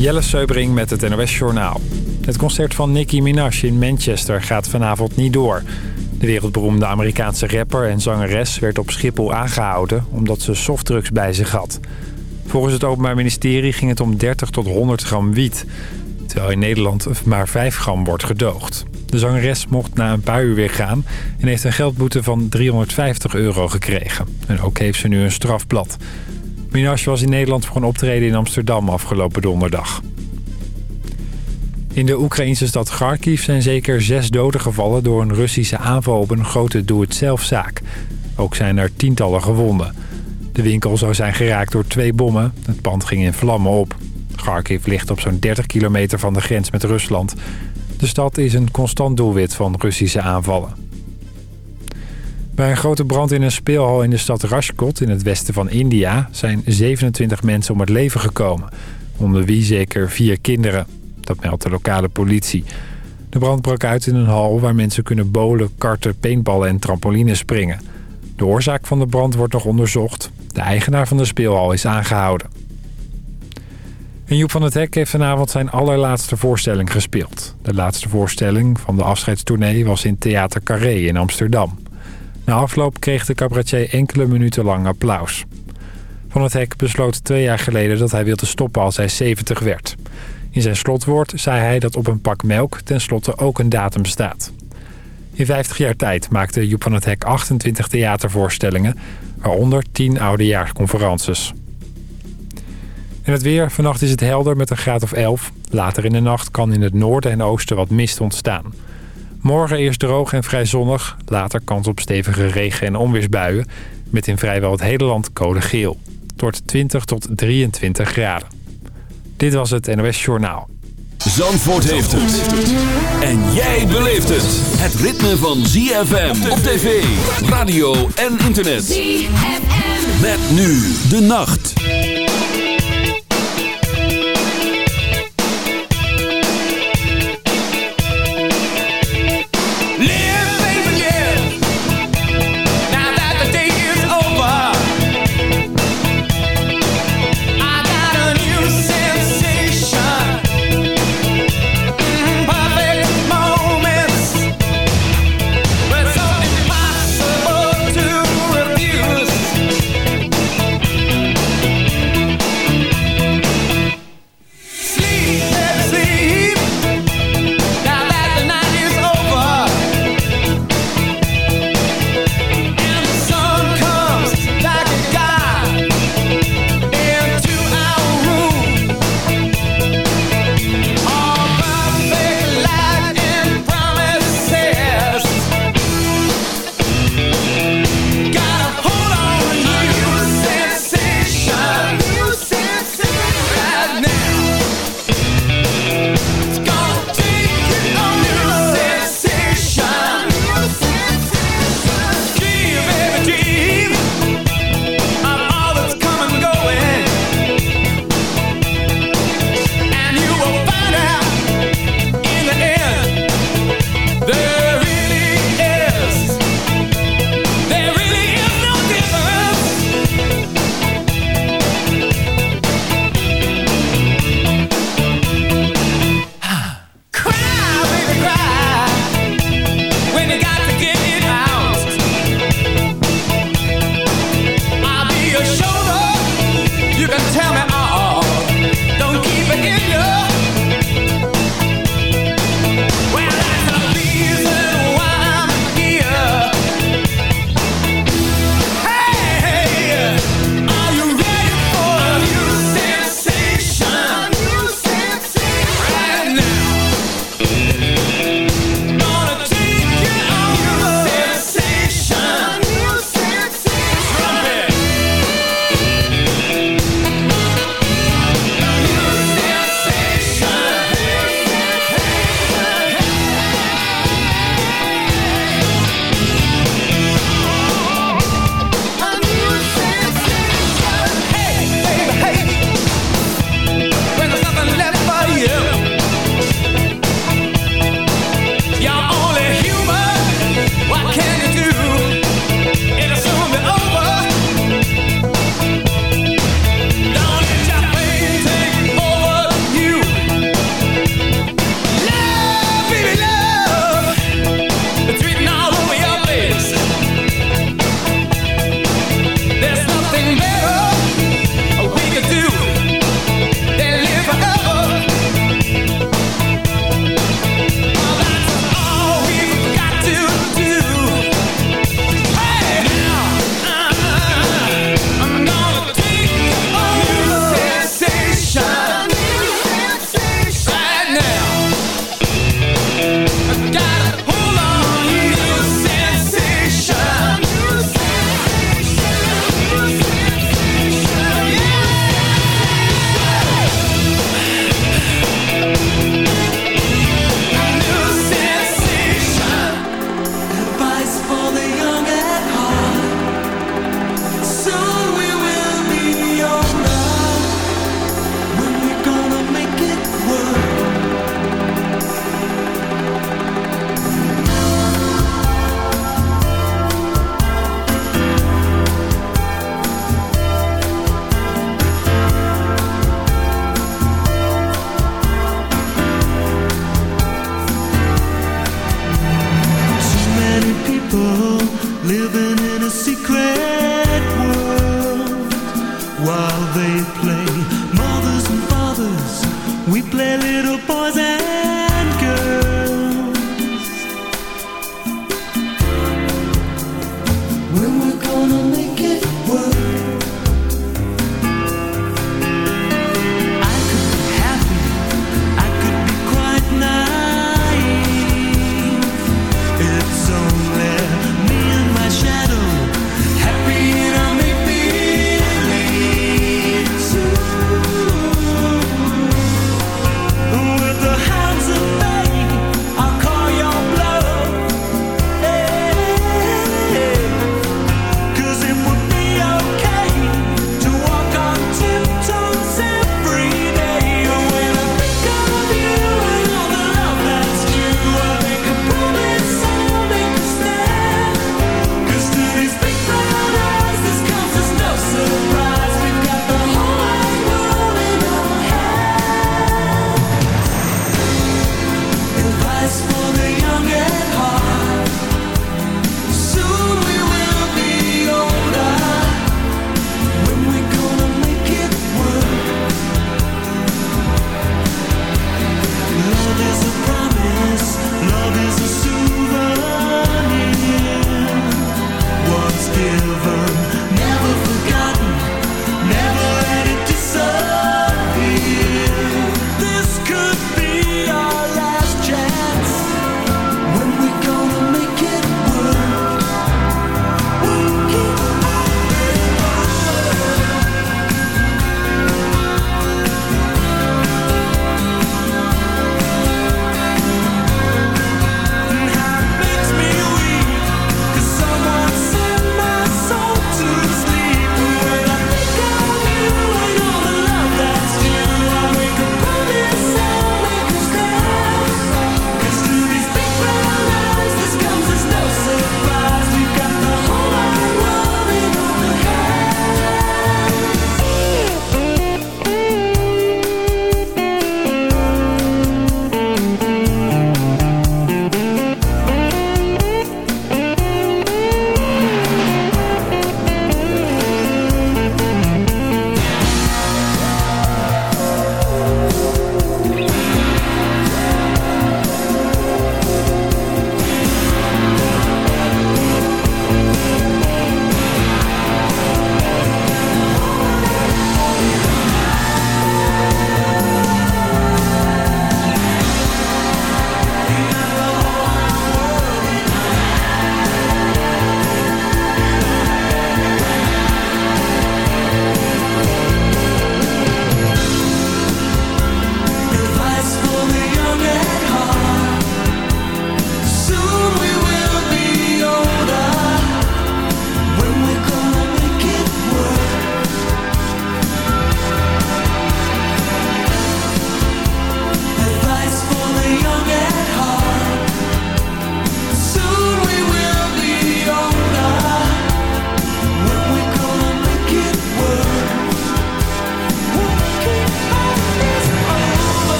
Jelle Seubring met het NOS Journaal. Het concert van Nicki Minaj in Manchester gaat vanavond niet door. De wereldberoemde Amerikaanse rapper en zangeres werd op Schiphol aangehouden... omdat ze softdrugs bij zich had. Volgens het Openbaar Ministerie ging het om 30 tot 100 gram wiet... terwijl in Nederland maar 5 gram wordt gedoogd. De zangeres mocht na een paar uur weer gaan... en heeft een geldboete van 350 euro gekregen. En ook heeft ze nu een strafblad... Minaj was in Nederland voor een optreden in Amsterdam afgelopen donderdag. In de Oekraïnse stad Kharkiv zijn zeker zes doden gevallen... door een Russische aanval op een grote doe-het-zelfzaak. Ook zijn er tientallen gewonden. De winkel zou zijn geraakt door twee bommen. Het pand ging in vlammen op. Kharkiv ligt op zo'n 30 kilometer van de grens met Rusland. De stad is een constant doelwit van Russische aanvallen. Bij een grote brand in een speelhal in de stad Rajkot in het westen van India... zijn 27 mensen om het leven gekomen. Onder wie zeker vier kinderen. Dat meldt de lokale politie. De brand brak uit in een hal waar mensen kunnen bolen, karten, paintballen en trampolines springen. De oorzaak van de brand wordt nog onderzocht. De eigenaar van de speelhal is aangehouden. En Joep van het Hek heeft vanavond zijn allerlaatste voorstelling gespeeld. De laatste voorstelling van de afscheidstournee was in Theater Carré in Amsterdam. Na afloop kreeg de cabaretier enkele minuten lang applaus. Van het Hek besloot twee jaar geleden dat hij wilde stoppen als hij 70 werd. In zijn slotwoord zei hij dat op een pak melk tenslotte ook een datum staat. In 50 jaar tijd maakte Joep van het Hek 28 theatervoorstellingen... waaronder 10 oudejaarsconferences. En het weer. Vannacht is het helder met een graad of 11. Later in de nacht kan in het noorden en oosten wat mist ontstaan. Morgen eerst droog en vrij zonnig. Later kans op stevige regen- en onweersbuien. Met in vrijwel het hele land code geel. Het wordt 20 tot 23 graden. Dit was het NOS Journaal. Zandvoort heeft het. En jij beleeft het. Het ritme van ZFM op tv, radio en internet. ZFM. Met nu de nacht.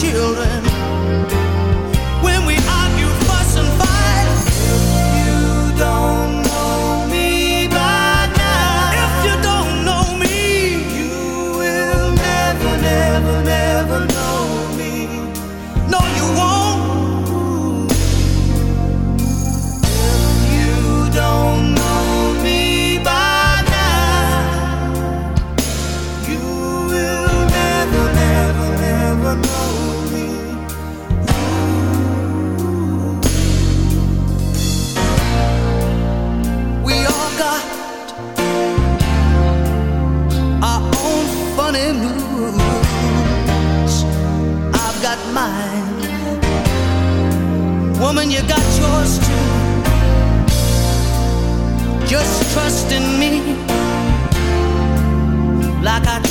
Children.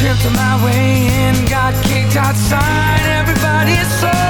tripped my way in, got kicked outside. Everybody's so.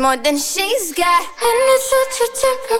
More than she's got. And it's such a typical